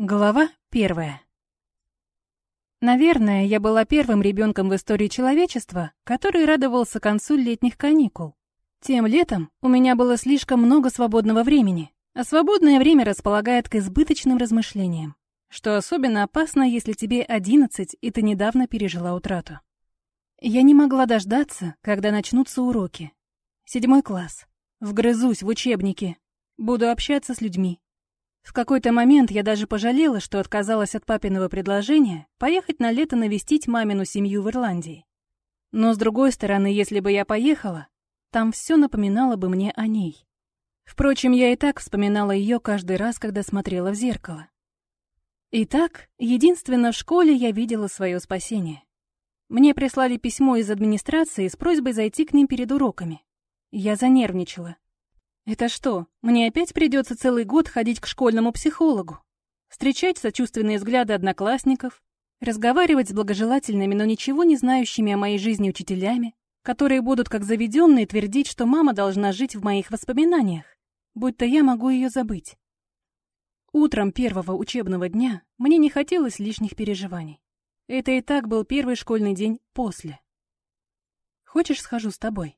Глава первая. Наверное, я была первым ребенком в истории человечества, который радовался концу летних каникул. Тем летом у меня было слишком много свободного времени, а свободное время располагает к избыточным размышлениям, что особенно опасно, если тебе 11 и ты недавно пережила утрату. Я не могла дождаться, когда начнутся уроки. Седьмой класс. Вгрызусь в учебники. Буду общаться с людьми, в какой-то момент я даже пожалела, что отказалась от папиного предложения поехать на лето навестить мамину семью в Ирландии. Но, с другой стороны, если бы я поехала, там все напоминало бы мне о ней. Впрочем, я и так вспоминала ее каждый раз, когда смотрела в зеркало. Итак, единственно в школе я видела свое спасение. Мне прислали письмо из администрации с просьбой зайти к ним перед уроками. Я занервничала. Это что, мне опять придется целый год ходить к школьному психологу? Встречать сочувственные взгляды одноклассников? Разговаривать с благожелательными, но ничего не знающими о моей жизни учителями, которые будут как заведенные твердить, что мама должна жить в моих воспоминаниях, будто я могу ее забыть. Утром первого учебного дня мне не хотелось лишних переживаний. Это и так был первый школьный день после. «Хочешь, схожу с тобой?» —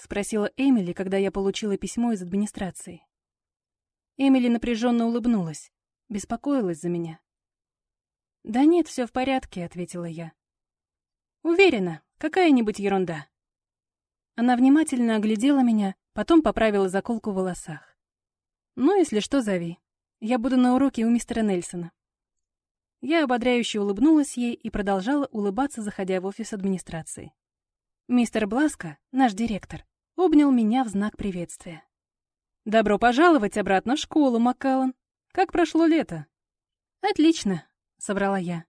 спросила Эмили, когда я получила письмо из администрации. Эмили напряженно улыбнулась, беспокоилась за меня. «Да нет, все в порядке», — ответила я. «Уверена, какая-нибудь ерунда». Она внимательно оглядела меня, потом поправила заколку в волосах. «Ну, если что, зови. Я буду на уроке у мистера Нельсона». Я ободряюще улыбнулась ей и продолжала улыбаться, заходя в офис администрации. Мистер Бласко, наш директор, обнял меня в знак приветствия. «Добро пожаловать обратно в школу, Маккаллан. Как прошло лето?» «Отлично», — собрала я.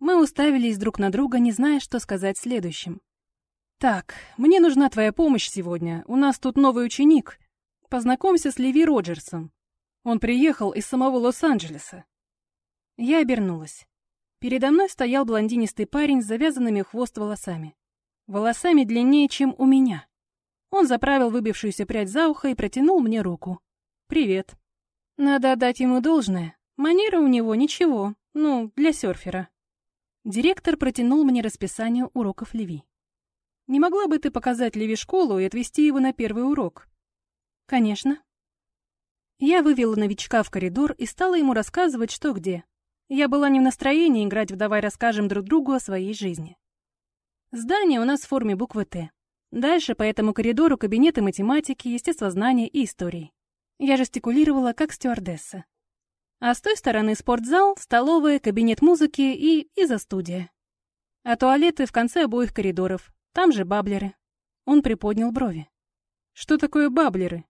Мы уставились друг на друга, не зная, что сказать следующим. «Так, мне нужна твоя помощь сегодня. У нас тут новый ученик. Познакомься с Леви Роджерсом. Он приехал из самого Лос-Анджелеса». Я обернулась. Передо мной стоял блондинистый парень с завязанными хвост волосами. Волосами длиннее, чем у меня. Он заправил выбившуюся прядь за ухо и протянул мне руку. «Привет». Надо отдать ему должное. Манера у него ничего, ну, для серфера. Директор протянул мне расписание уроков Леви. «Не могла бы ты показать Леви школу и отвезти его на первый урок?» «Конечно». Я вывела новичка в коридор и стала ему рассказывать, что где. Я была не в настроении играть в «давай расскажем друг другу о своей жизни». Здание у нас в форме буквы «Т». Дальше по этому коридору кабинеты математики, естествознания и истории. Я жестикулировала, как стюардесса. А с той стороны спортзал, столовая, кабинет музыки и изо-студия. А туалеты в конце обоих коридоров. Там же баблеры. Он приподнял брови. Что такое баблеры?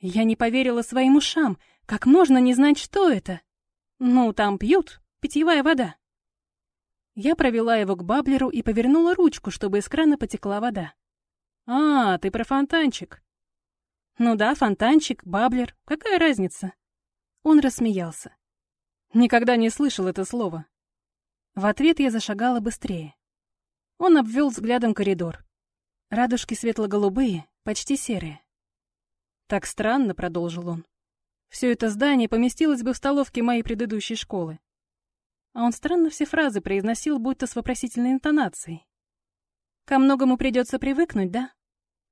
Я не поверила своим ушам. Как можно не знать, что это? Ну, там пьют. Питьевая вода. Я провела его к баблеру и повернула ручку, чтобы из крана потекла вода. «А, ты про фонтанчик». «Ну да, фонтанчик, баблер, какая разница?» Он рассмеялся. Никогда не слышал это слово. В ответ я зашагала быстрее. Он обвел взглядом коридор. Радужки светло-голубые, почти серые. «Так странно», — продолжил он. «Все это здание поместилось бы в столовке моей предыдущей школы». А он странно все фразы произносил, будто с вопросительной интонацией. «Ко многому придется привыкнуть, да?»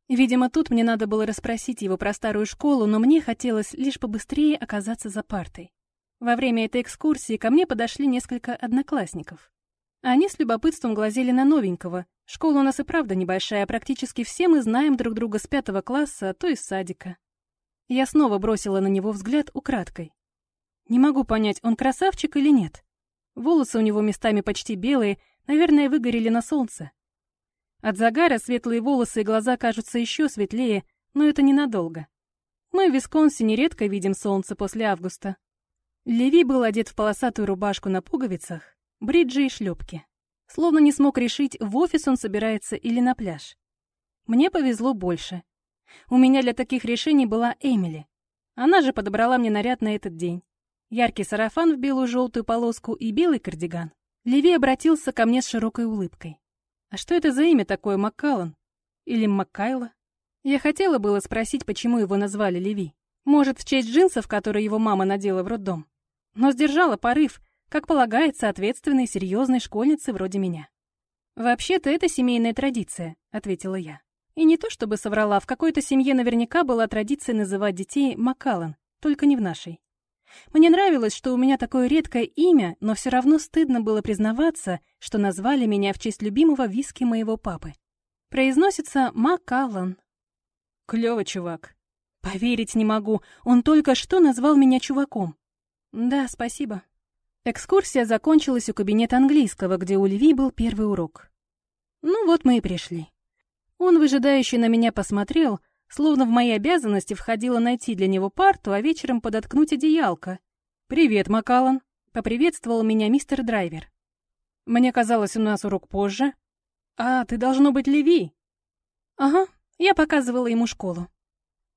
Видимо, тут мне надо было расспросить его про старую школу, но мне хотелось лишь побыстрее оказаться за партой. Во время этой экскурсии ко мне подошли несколько одноклассников. Они с любопытством глазели на новенького. Школа у нас и правда небольшая, практически все мы знаем друг друга с пятого класса, а то и с садика. Я снова бросила на него взгляд украдкой. Не могу понять, он красавчик или нет. Волосы у него местами почти белые, наверное, выгорели на солнце. От загара светлые волосы и глаза кажутся еще светлее, но это ненадолго. Мы в Висконсине редко видим солнце после августа. Леви был одет в полосатую рубашку на пуговицах, бриджи и шлепки. Словно не смог решить, в офис он собирается или на пляж. Мне повезло больше. У меня для таких решений была Эмили. Она же подобрала мне наряд на этот день. Яркий сарафан в белую-желтую полоску и белый кардиган. Леви обратился ко мне с широкой улыбкой. А что это за имя такое Маккаллан? Или Маккайла? Я хотела было спросить, почему его назвали Леви. Может, в честь джинсов, которые его мама надела в роддом? но сдержала порыв, как полагается ответственной, серьезной школьнице вроде меня. «Вообще-то это семейная традиция», — ответила я. И не то чтобы соврала, в какой-то семье наверняка была традиция называть детей Макалан, только не в нашей. Мне нравилось, что у меня такое редкое имя, но все равно стыдно было признаваться, что назвали меня в честь любимого виски моего папы. Произносится Макалан. Клёво, чувак. Поверить не могу, он только что назвал меня чуваком. Да, спасибо. Экскурсия закончилась у кабинета английского, где у Льви был первый урок. Ну вот мы и пришли. Он выжидающе на меня посмотрел, словно в мои обязанности входило найти для него парту, а вечером подоткнуть одеялко. «Привет, Макалан», — поприветствовал меня мистер Драйвер. «Мне казалось, у нас урок позже». «А, ты должно быть Леви». «Ага, я показывала ему школу».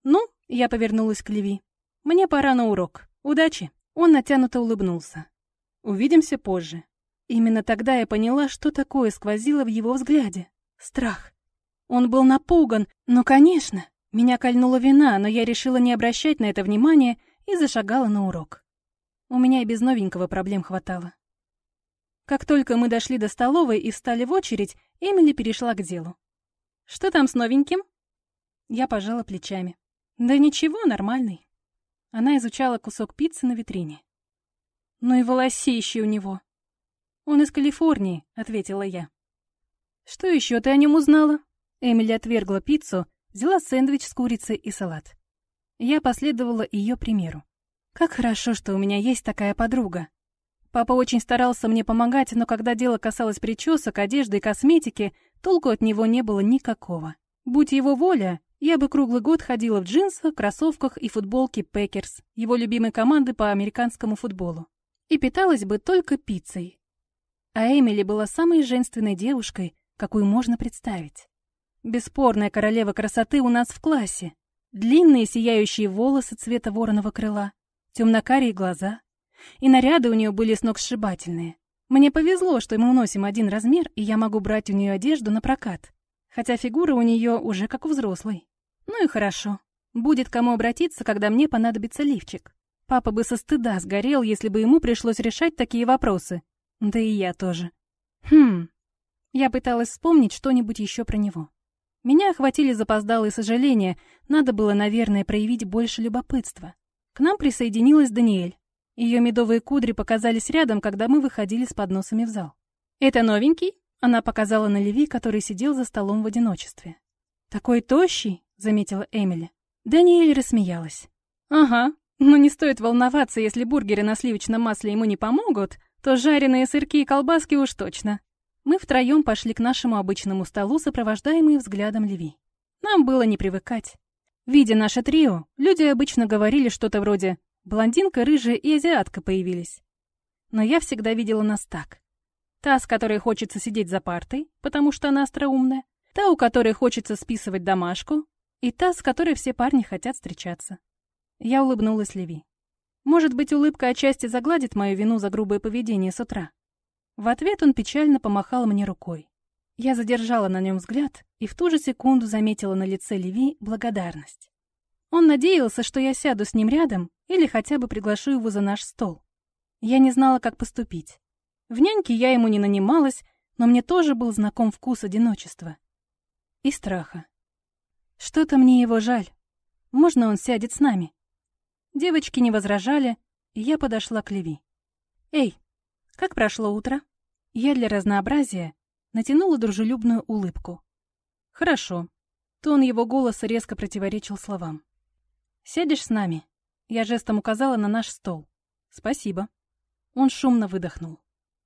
«Ну», — я повернулась к Леви, — «мне пора на урок. Удачи». Он натянуто улыбнулся. Увидимся позже. Именно тогда я поняла, что такое сквозило в его взгляде. Страх. Он был напуган, но, конечно, меня кольнула вина, но я решила не обращать на это внимания и зашагала на урок. У меня и без новенького проблем хватало. Как только мы дошли до столовой и встали в очередь, Эмили перешла к делу. «Что там с новеньким?» Я пожала плечами. «Да ничего, нормальный». Она изучала кусок пиццы на витрине. Ну и волосище у него. Он из Калифорнии, ответила я. Что еще ты о нем узнала? Эмили отвергла пиццу, взяла сэндвич с курицей и салат. Я последовала ее примеру. Как хорошо, что у меня есть такая подруга. Папа очень старался мне помогать, но когда дело касалось причесок, одежды и косметики, толку от него не было никакого. Будь его воля, я бы круглый год ходила в джинсах, кроссовках и футболке Пэкерс, его любимой команды по американскому футболу и питалась бы только пиццей. А Эмили была самой женственной девушкой, какую можно представить. Бесспорная королева красоты у нас в классе. Длинные сияющие волосы цвета вороного крыла, темно-карие глаза. И наряды у нее были сногсшибательные. Мне повезло, что мы носим один размер, и я могу брать у нее одежду на прокат. Хотя фигура у нее уже как у взрослой. Ну и хорошо. Будет кому обратиться, когда мне понадобится лифчик. Папа бы со стыда сгорел, если бы ему пришлось решать такие вопросы. Да и я тоже. Хм. Я пыталась вспомнить что-нибудь еще про него. Меня охватили запоздалые сожаления, надо было, наверное, проявить больше любопытства. К нам присоединилась Даниэль. Ее медовые кудри показались рядом, когда мы выходили с подносами в зал. «Это новенький?» Она показала на Леви, который сидел за столом в одиночестве. «Такой тощий», — заметила Эмили. Даниэль рассмеялась. «Ага, но не стоит волноваться, если бургеры на сливочном масле ему не помогут, то жареные сырки и колбаски уж точно. Мы втроем пошли к нашему обычному столу, сопровождаемые взглядом Леви. Нам было не привыкать. Видя наше трио, люди обычно говорили что-то вроде «блондинка, рыжая и азиатка появились». Но я всегда видела нас так. Та, с которой хочется сидеть за партой, потому что она остроумная, та, у которой хочется списывать домашку, и та, с которой все парни хотят встречаться. Я улыбнулась Леви. Может быть, улыбка отчасти загладит мою вину за грубое поведение с утра. В ответ он печально помахал мне рукой. Я задержала на нем взгляд и в ту же секунду заметила на лице Леви благодарность. Он надеялся, что я сяду с ним рядом или хотя бы приглашу его за наш стол. Я не знала, как поступить. В няньке я ему не нанималась, но мне тоже был знаком вкус одиночества. И страха. Что-то мне его жаль. Можно он сядет с нами? Девочки не возражали, и я подошла к Леви. «Эй, как прошло утро?» Я для разнообразия натянула дружелюбную улыбку. «Хорошо». Тон его голоса резко противоречил словам. «Сядешь с нами?» Я жестом указала на наш стол. «Спасибо». Он шумно выдохнул.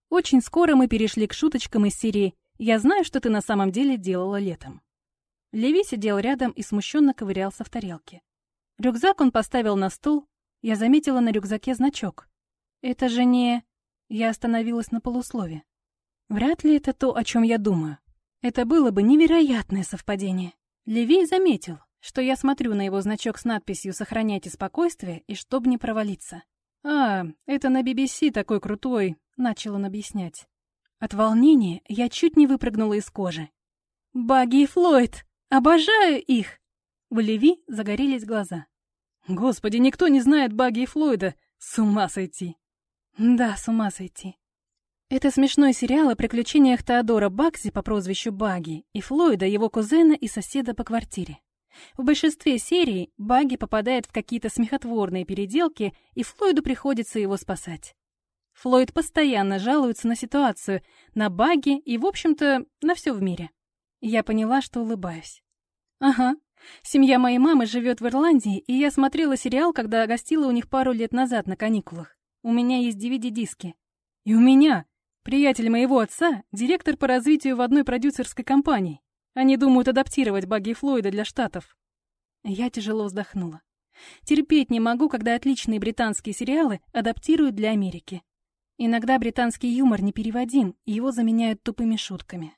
Очень скоро мы перешли к шуточкам из серии «Я знаю, что ты на самом деле делала летом». Леви сидел рядом и смущенно ковырялся в тарелке. Рюкзак он поставил на стол. Я заметила на рюкзаке значок. Это же не... Я остановилась на полуслове. Вряд ли это то, о чем я думаю. Это было бы невероятное совпадение. Левей заметил, что я смотрю на его значок с надписью «Сохраняйте спокойствие» и «Чтоб не провалиться». «А, это на BBC такой крутой», — начал он объяснять. От волнения я чуть не выпрыгнула из кожи. «Багги и Флойд! Обожаю их!» В Леви загорелись глаза. Господи, никто не знает Багги и Флойда. С ума сойти. Да, с ума сойти. Это смешной сериал о приключениях Теодора Бакси по прозвищу Баги и Флойда, его кузена и соседа по квартире. В большинстве серий Баги попадает в какие-то смехотворные переделки, и Флойду приходится его спасать. Флойд постоянно жалуется на ситуацию, на Баги и, в общем-то, на все в мире. Я поняла, что улыбаюсь. Ага, семья моей мамы живет в Ирландии, и я смотрела сериал, когда гостила у них пару лет назад на каникулах. У меня есть DVD-диски. И у меня, приятель моего отца, директор по развитию в одной продюсерской компании. Они думают адаптировать баги Флойда для Штатов. Я тяжело вздохнула. Терпеть не могу, когда отличные британские сериалы адаптируют для Америки. Иногда британский юмор непереводим, и его заменяют тупыми шутками.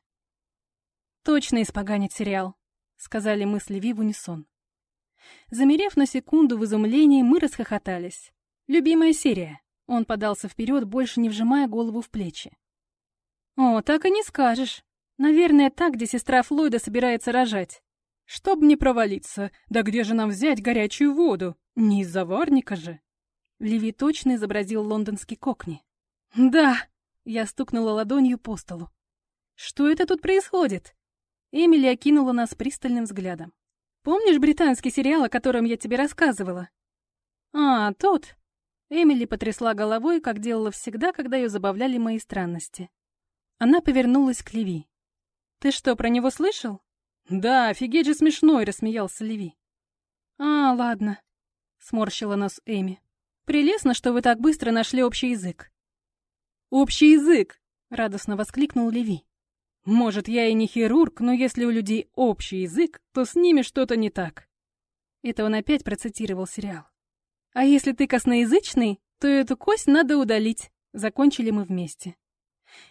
«Точно испоганить сериал», — сказали мы с Леви в унисон. Замерев на секунду в изумлении, мы расхохотались. Любимая серия. Он подался вперед, больше не вжимая голову в плечи. «О, так и не скажешь. Наверное, так, где сестра Флойда собирается рожать. Чтоб не провалиться, да где же нам взять горячую воду? Не из заварника же!» Леви точно изобразил лондонский кокни. «Да!» — я стукнула ладонью по столу. «Что это тут происходит?» Эмили окинула нас пристальным взглядом. «Помнишь британский сериал, о котором я тебе рассказывала?» «А, тот!» Эмили потрясла головой, как делала всегда, когда ее забавляли мои странности. Она повернулась к Леви. «Ты что, про него слышал?» «Да, офигеть же смешной!» — рассмеялся Леви. «А, ладно», — сморщила нос Эми. «Прелестно, что вы так быстро нашли общий язык». «Общий язык!» — радостно воскликнул Леви. «Может, я и не хирург, но если у людей общий язык, то с ними что-то не так». Это он опять процитировал сериал. А если ты косноязычный, то эту кость надо удалить. Закончили мы вместе.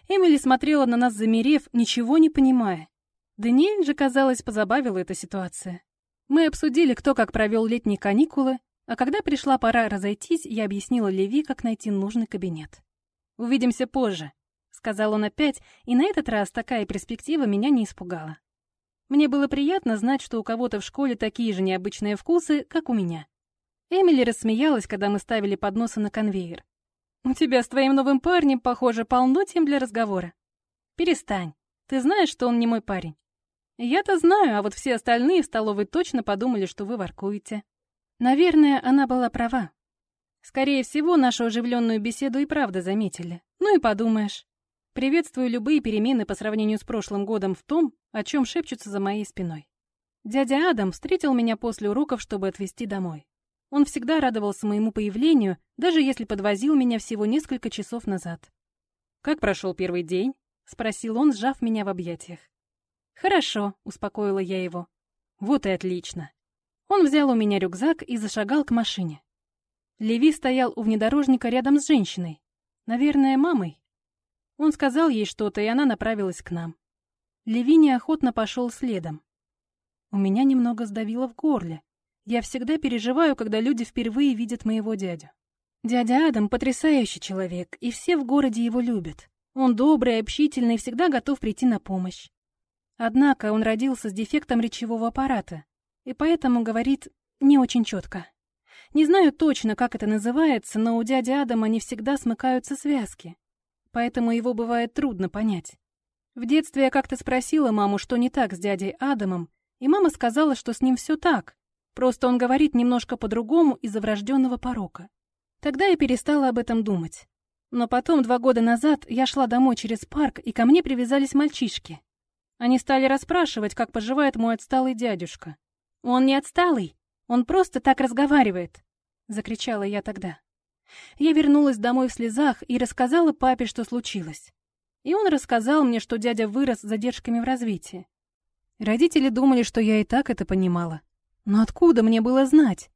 Эмили смотрела на нас, замерев, ничего не понимая. Даниэль же, казалось, позабавила эта ситуация. Мы обсудили, кто как провел летние каникулы, а когда пришла пора разойтись, я объяснила Леви, как найти нужный кабинет. «Увидимся позже», — сказал он опять, и на этот раз такая перспектива меня не испугала. Мне было приятно знать, что у кого-то в школе такие же необычные вкусы, как у меня. Эмили рассмеялась, когда мы ставили подносы на конвейер. «У тебя с твоим новым парнем, похоже, полно тем для разговора». «Перестань. Ты знаешь, что он не мой парень?» «Я-то знаю, а вот все остальные в столовой точно подумали, что вы воркуете». Наверное, она была права. Скорее всего, нашу оживленную беседу и правда заметили. Ну и подумаешь. Приветствую любые перемены по сравнению с прошлым годом в том, о чем шепчутся за моей спиной. Дядя Адам встретил меня после уроков, чтобы отвезти домой. Он всегда радовался моему появлению, даже если подвозил меня всего несколько часов назад. «Как прошел первый день?» — спросил он, сжав меня в объятиях. «Хорошо», — успокоила я его. «Вот и отлично». Он взял у меня рюкзак и зашагал к машине. Леви стоял у внедорожника рядом с женщиной. Наверное, мамой. Он сказал ей что-то, и она направилась к нам. Леви неохотно пошел следом. У меня немного сдавило в горле. Я всегда переживаю, когда люди впервые видят моего дядю. Дядя Адам — потрясающий человек, и все в городе его любят. Он добрый, общительный, всегда готов прийти на помощь. Однако он родился с дефектом речевого аппарата, и поэтому говорит не очень четко. Не знаю точно, как это называется, но у дяди Адама не всегда смыкаются связки, поэтому его бывает трудно понять. В детстве я как-то спросила маму, что не так с дядей Адамом, и мама сказала, что с ним все так, Просто он говорит немножко по-другому из-за врожденного порока. Тогда я перестала об этом думать. Но потом, два года назад, я шла домой через парк, и ко мне привязались мальчишки. Они стали расспрашивать, как поживает мой отсталый дядюшка. «Он не отсталый, он просто так разговаривает», — закричала я тогда. Я вернулась домой в слезах и рассказала папе, что случилось. И он рассказал мне, что дядя вырос с задержками в развитии. Родители думали, что я и так это понимала. Но откуда мне было знать?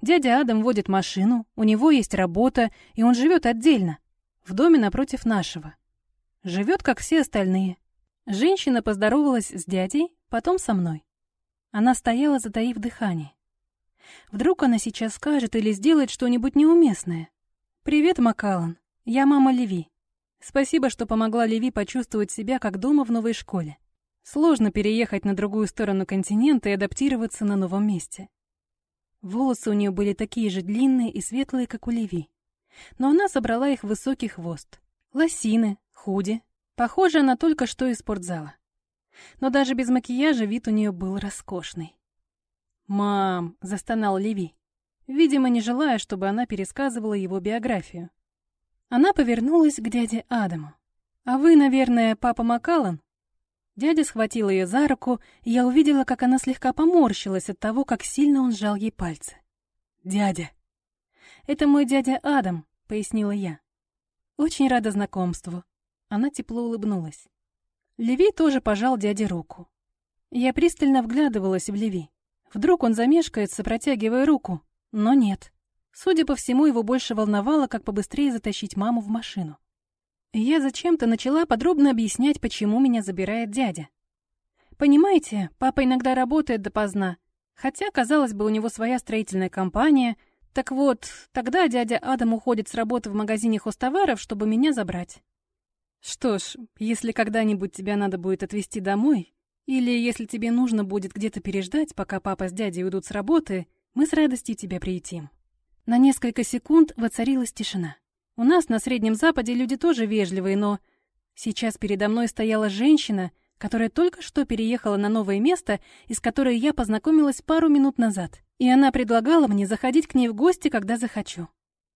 Дядя Адам водит машину, у него есть работа, и он живет отдельно, в доме напротив нашего. Живет, как все остальные. Женщина поздоровалась с дядей, потом со мной. Она стояла, затаив дыхание. Вдруг она сейчас скажет или сделает что-нибудь неуместное. «Привет, Макалан. Я мама Леви. Спасибо, что помогла Леви почувствовать себя как дома в новой школе. Сложно переехать на другую сторону континента и адаптироваться на новом месте. Волосы у нее были такие же длинные и светлые, как у Леви. Но она собрала их в высокий хвост. Лосины, худи. Похоже, она только что из спортзала. Но даже без макияжа вид у нее был роскошный. «Мам!» — застонал Леви, видимо, не желая, чтобы она пересказывала его биографию. Она повернулась к дяде Адаму. «А вы, наверное, папа Макалан?» Дядя схватил ее за руку, и я увидела, как она слегка поморщилась от того, как сильно он сжал ей пальцы. «Дядя!» «Это мой дядя Адам», — пояснила я. «Очень рада знакомству». Она тепло улыбнулась. Леви тоже пожал дяде руку. Я пристально вглядывалась в Леви. Вдруг он замешкается, протягивая руку, но нет. Судя по всему, его больше волновало, как побыстрее затащить маму в машину. Я зачем-то начала подробно объяснять, почему меня забирает дядя. Понимаете, папа иногда работает допоздна, хотя, казалось бы, у него своя строительная компания. Так вот, тогда дядя Адам уходит с работы в магазине хостоваров, чтобы меня забрать. Что ж, если когда-нибудь тебя надо будет отвезти домой, или если тебе нужно будет где-то переждать, пока папа с дядей уйдут с работы, мы с радостью тебя приютим. На несколько секунд воцарилась тишина. У нас на Среднем Западе люди тоже вежливые, но... Сейчас передо мной стояла женщина, которая только что переехала на новое место, и с которой я познакомилась пару минут назад. И она предлагала мне заходить к ней в гости, когда захочу.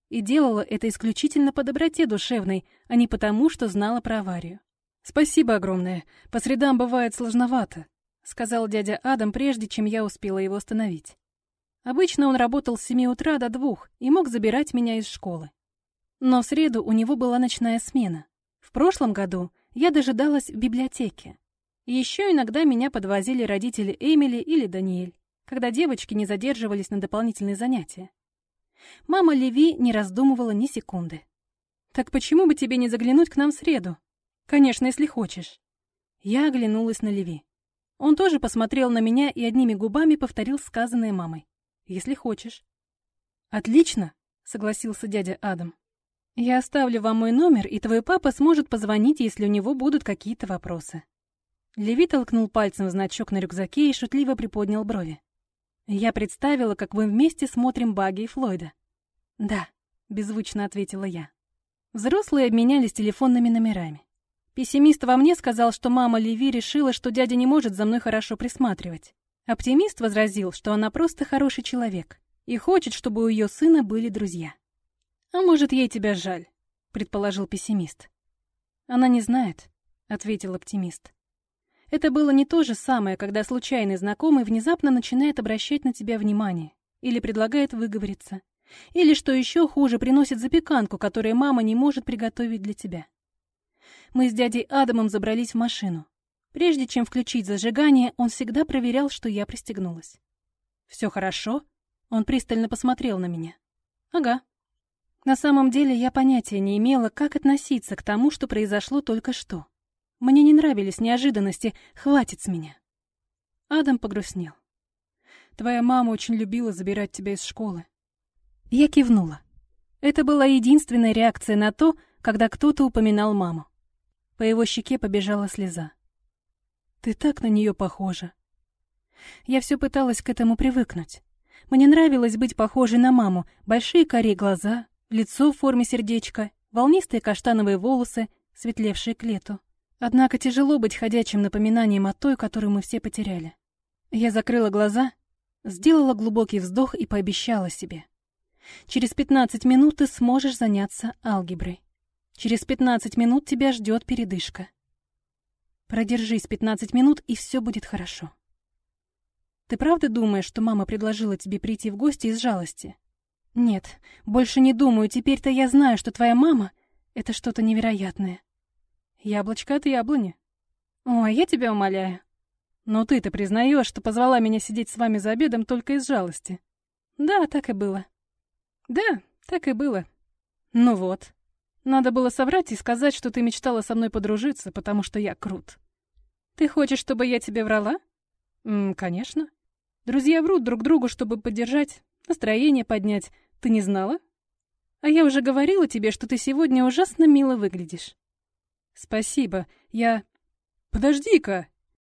И делала это исключительно по доброте душевной, а не потому, что знала про аварию. «Спасибо огромное. По средам бывает сложновато», — сказал дядя Адам, прежде чем я успела его остановить. Обычно он работал с семи утра до двух и мог забирать меня из школы. Но в среду у него была ночная смена. В прошлом году я дожидалась в библиотеке. Еще иногда меня подвозили родители Эмили или Даниэль, когда девочки не задерживались на дополнительные занятия. Мама Леви не раздумывала ни секунды. «Так почему бы тебе не заглянуть к нам в среду? Конечно, если хочешь». Я оглянулась на Леви. Он тоже посмотрел на меня и одними губами повторил сказанное мамой. «Если хочешь». «Отлично», — согласился дядя Адам. Я оставлю вам мой номер, и твой папа сможет позвонить, если у него будут какие-то вопросы. Леви толкнул пальцем в значок на рюкзаке и шутливо приподнял брови. Я представила, как мы вместе смотрим Багги и Флойда. «Да», — беззвучно ответила я. Взрослые обменялись телефонными номерами. Пессимист во мне сказал, что мама Леви решила, что дядя не может за мной хорошо присматривать. Оптимист возразил, что она просто хороший человек и хочет, чтобы у ее сына были друзья. «А может, ей тебя жаль», — предположил пессимист. «Она не знает», — ответил оптимист. Это было не то же самое, когда случайный знакомый внезапно начинает обращать на тебя внимание или предлагает выговориться, или, что еще хуже, приносит запеканку, которую мама не может приготовить для тебя. Мы с дядей Адамом забрались в машину. Прежде чем включить зажигание, он всегда проверял, что я пристегнулась. «Все хорошо?» Он пристально посмотрел на меня. «Ага», на самом деле я понятия не имела, как относиться к тому, что произошло только что. Мне не нравились неожиданности, хватит с меня. Адам погрустнел. Твоя мама очень любила забирать тебя из школы. Я кивнула. Это была единственная реакция на то, когда кто-то упоминал маму. По его щеке побежала слеза. Ты так на нее похожа. Я все пыталась к этому привыкнуть. Мне нравилось быть похожей на маму, большие карие глаза, Лицо в форме сердечка, волнистые каштановые волосы, светлевшие к лету. Однако тяжело быть ходячим напоминанием о той, которую мы все потеряли. Я закрыла глаза, сделала глубокий вздох и пообещала себе. Через 15 минут ты сможешь заняться алгеброй. Через 15 минут тебя ждет передышка. Продержись 15 минут, и все будет хорошо. Ты правда думаешь, что мама предложила тебе прийти в гости из жалости? Нет, больше не думаю. Теперь-то я знаю, что твоя мама — это что-то невероятное. Яблочко от яблони. Ой, я тебя умоляю. Но ты-то признаешь, что позвала меня сидеть с вами за обедом только из жалости. Да, так и было. Да, так и было. Ну вот. Надо было соврать и сказать, что ты мечтала со мной подружиться, потому что я крут. Ты хочешь, чтобы я тебе врала? М, конечно. Друзья врут друг другу, чтобы поддержать, настроение поднять. Ты не знала? А я уже говорила тебе, что ты сегодня ужасно мило выглядишь. Спасибо. Я... Подожди-ка.